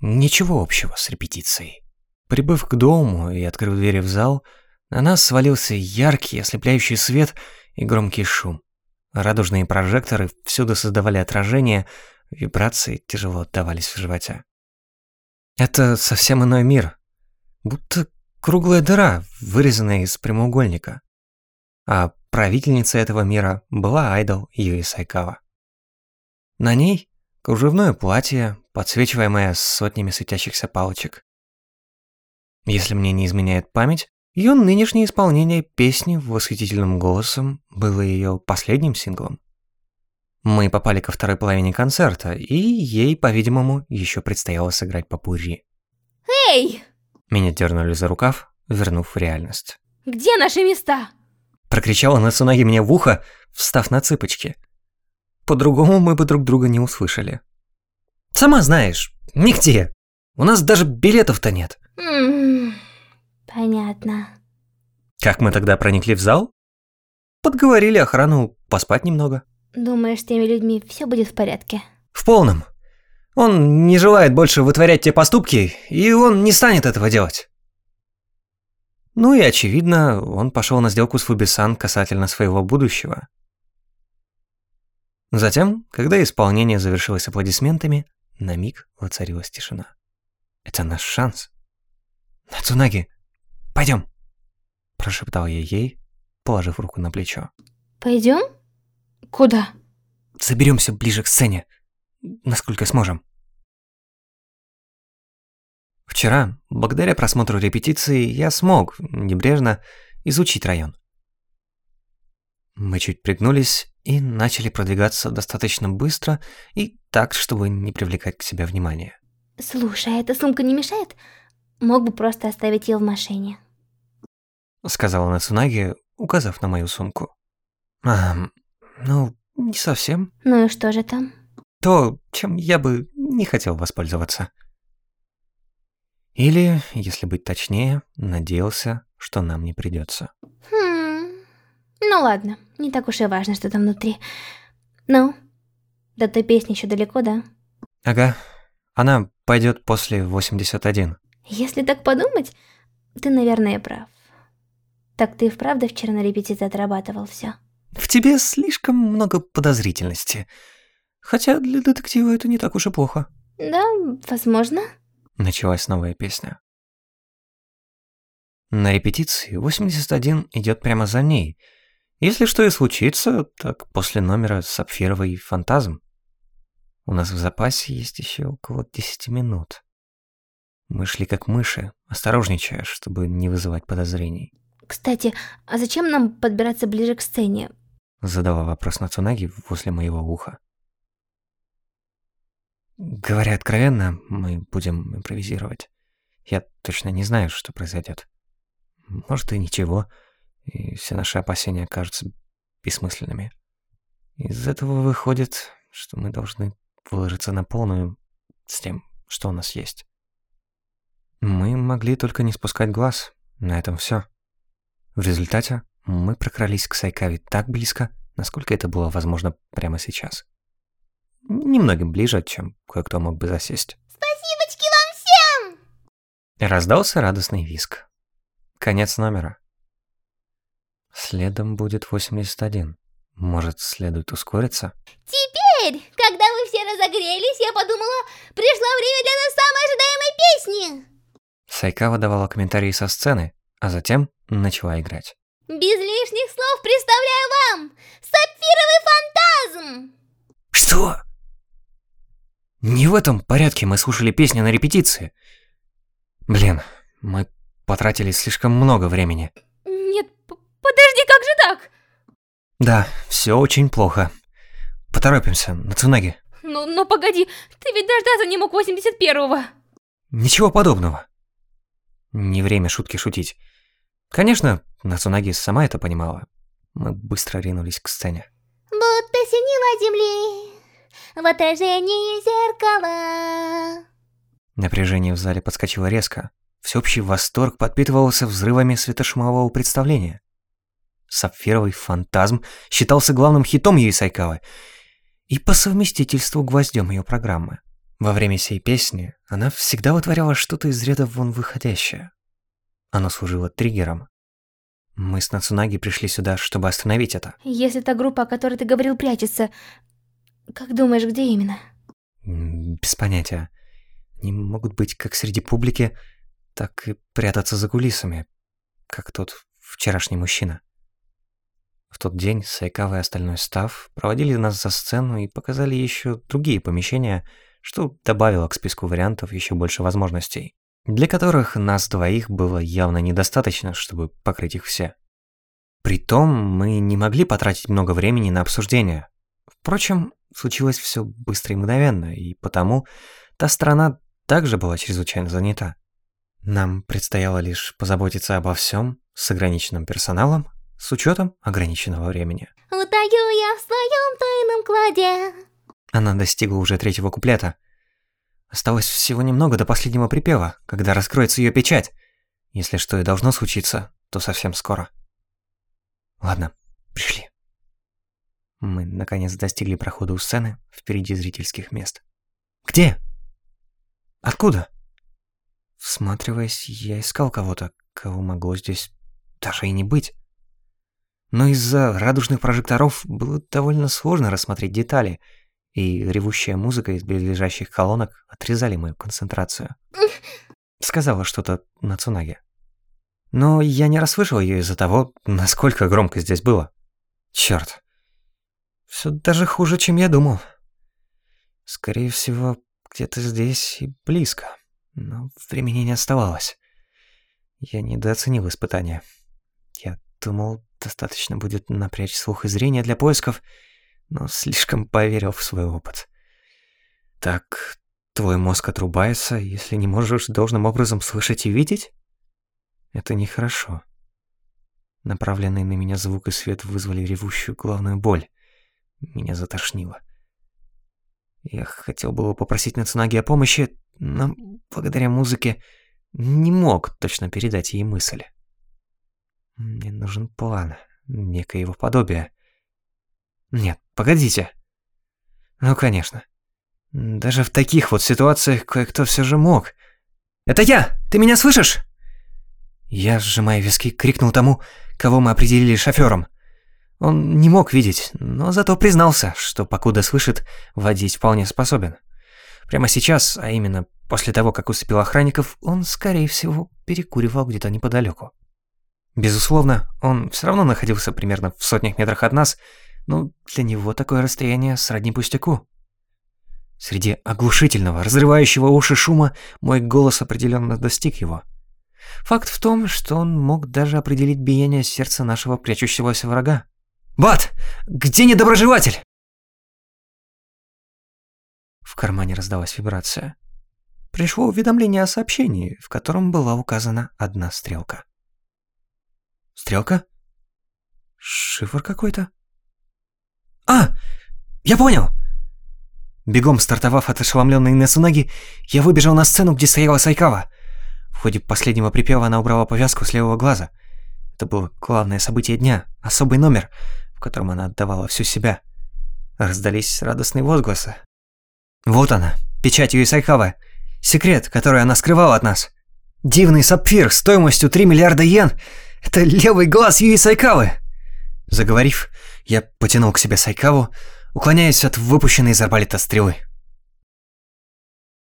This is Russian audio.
ничего общего с репетицией. Прибыв к дому и открыв двери в зал, на нас свалился яркий, ослепляющий свет и громкий шум. Радужные прожекторы всюду создавали отражение, вибрации тяжело отдавались в животе. Это совсем иной мир. Будто круглая дыра, вырезанная из прямоугольника. А правительницей этого мира была айдол Юи Сайкава. На ней кружевное платье, подсвечиваемое сотнями светящихся палочек. Если мне не изменяет память, ее нынешнее исполнение песни восхитительным голосом было ее последним синглом. Мы попали ко второй половине концерта, и ей, по-видимому, еще предстояло сыграть по пурри. Эй! Меня дернули за рукав, вернув в реальность. Где наши места? Прокричала Нацунаги мне в ухо, встав на цыпочки. По-другому мы бы друг друга не услышали. Сама знаешь, нигде. У нас даже билетов-то нет. Понятно. Как мы тогда проникли в зал? Подговорили охрану поспать немного. Думаешь, с теми людьми все будет в порядке? В полном. Он не желает больше вытворять те поступки, и он не станет этого делать. Ну и очевидно, он пошел на сделку с Фубисан касательно своего будущего. Затем, когда исполнение завершилось аплодисментами, на миг воцарилась тишина. Это наш шанс. Нацунаги, пойдем, прошептал я ей, положив руку на плечо. Пойдем? Куда? Заберемся ближе к сцене, насколько сможем. Вчера, благодаря просмотру репетиции, я смог, небрежно, изучить район. Мы чуть пригнулись и начали продвигаться достаточно быстро и так, чтобы не привлекать к себе внимания. Слушай, а эта сумка не мешает? Мог бы просто оставить ее в машине. Сказала Нацунаги, указав на мою сумку. А, ну, не совсем. Ну и что же там? То, чем я бы не хотел воспользоваться. Или, если быть точнее, надеялся, что нам не придется. Ну ладно, не так уж и важно, что там внутри. Ну, до той песни еще далеко, да? Ага, она пойдет после 81. Если так подумать, ты, наверное, прав. Так ты и вправду вчера на репетиции отрабатывал все. В тебе слишком много подозрительности. Хотя для детектива это не так уж и плохо. Да, возможно. Началась новая песня. На репетиции 81 идет прямо за ней. Если что и случится, так после номера «Сапфировый фантазм». У нас в запасе есть еще около 10 минут. Мы шли как мыши, осторожничая, чтобы не вызывать подозрений. Кстати, а зачем нам подбираться ближе к сцене? Задала вопрос Нацунаги возле моего уха. Говоря откровенно, мы будем импровизировать. Я точно не знаю, что произойдет. Может и ничего, и все наши опасения окажутся бессмысленными. Из этого выходит, что мы должны выложиться на полную с тем, что у нас есть. Мы могли только не спускать глаз, на этом все. В результате мы прокрались к Сайкаве так близко, насколько это было возможно прямо сейчас. Немногим ближе, чем кое-кто мог бы засесть. Спасибочки вам всем! Раздался радостный виск. Конец номера. Следом будет 81. Может, следует ускориться? Теперь, когда вы все разогрелись, я подумала, пришло время для нас самой ожидаемой песни. Сайкава давала комментарии со сцены, а затем начала играть. Без лишних слов представляю вам Сапфировый фантазм! Что? Не в этом порядке мы слушали песни на репетиции. Блин, мы потратили слишком много времени. Подожди, как же так? Да, все очень плохо. Поторопимся, Нацунаги. Ну, ну погоди, ты ведь дождаться не мог 81-го. Ничего подобного. Не время шутки шутить. Конечно, Нацунаги сама это понимала. Мы быстро ринулись к сцене. Будто синего земли в отражении зеркала. Напряжение в зале подскочило резко. Всеобщий восторг подпитывался взрывами светошумового представления. Сапфировый фантазм считался главным хитом Юи Сайкавы и по совместительству гвоздем ее программы. Во время сей песни она всегда вытворяла что-то из ряда вон выходящее. Оно служило триггером. Мы с Нацунаги пришли сюда, чтобы остановить это. Если та группа, о которой ты говорил, прячется, как думаешь, где именно? Без понятия. Они могут быть как среди публики, так и прятаться за кулисами, как тот вчерашний мужчина. В тот день Сайкава и остальной став проводили нас за сцену и показали еще другие помещения, что добавило к списку вариантов еще больше возможностей, для которых нас двоих было явно недостаточно, чтобы покрыть их все. Притом мы не могли потратить много времени на обсуждение. Впрочем, случилось все быстро и мгновенно, и потому та страна также была чрезвычайно занята. Нам предстояло лишь позаботиться обо всем с ограниченным персоналом, с учетом ограниченного времени. Утаю я в своем тайном кладе. Она достигла уже третьего куплета. Осталось всего немного до последнего припева, когда раскроется ее печать. Если что и должно случиться, то совсем скоро. Ладно, пришли. Мы, наконец, достигли прохода у сцены впереди зрительских мест. «Где? Откуда?» Всматриваясь, я искал кого-то, кого могло здесь даже и не быть. Но из-за радужных прожекторов было довольно сложно рассмотреть детали, и ревущая музыка из близлежащих колонок отрезали мою концентрацию. Сказала что-то на Цунаге. Но я не расслышал ее из-за того, насколько громко здесь было. Черт. Все даже хуже, чем я думал. Скорее всего, где-то здесь и близко. Но времени не оставалось. Я недооценил испытание. Думал, достаточно будет напрячь слух и зрение для поисков, но слишком поверил в свой опыт. Так, твой мозг отрубается, если не можешь должным образом слышать и видеть? Это нехорошо. Направленные на меня звук и свет вызвали ревущую главную боль. Меня затошнило. Я хотел было попросить Нацунаги о помощи, но благодаря музыке не мог точно передать ей мысль. Мне нужен план, некое его подобие. Нет, погодите. Ну, конечно. Даже в таких вот ситуациях кое-кто все же мог. «Это я! Ты меня слышишь?» Я, сжимая виски, крикнул тому, кого мы определили шофёром. Он не мог видеть, но зато признался, что покуда слышит, водить вполне способен. Прямо сейчас, а именно после того, как усыпил охранников, он, скорее всего, перекуривал где-то неподалеку. Безусловно, он все равно находился примерно в сотнях метрах от нас, но для него такое расстояние сродни пустяку. Среди оглушительного, разрывающего уши шума мой голос определенно достиг его. Факт в том, что он мог даже определить биение сердца нашего прячущегося врага. «Бат! Где недоброжелатель?» В кармане раздалась вибрация. Пришло уведомление о сообщении, в котором была указана одна стрелка. Стрелка? Шифр какой-то? А! Я понял! Бегом стартовав от ошеломленной Несунаги, я выбежал на сцену, где стояла Сайкава. В ходе последнего припева она убрала повязку с левого глаза. Это было главное событие дня, особый номер, в котором она отдавала всю себя. Раздались радостные возгласы. Вот она, печать Юисайхава. Секрет, который она скрывала от нас. Дивный сапфир стоимостью 3 миллиарда йен. Это левый глаз Юисайкавы. Заговорив, я потянул к себе Сайкаву, уклоняясь от выпущенной из арбалета стрелы.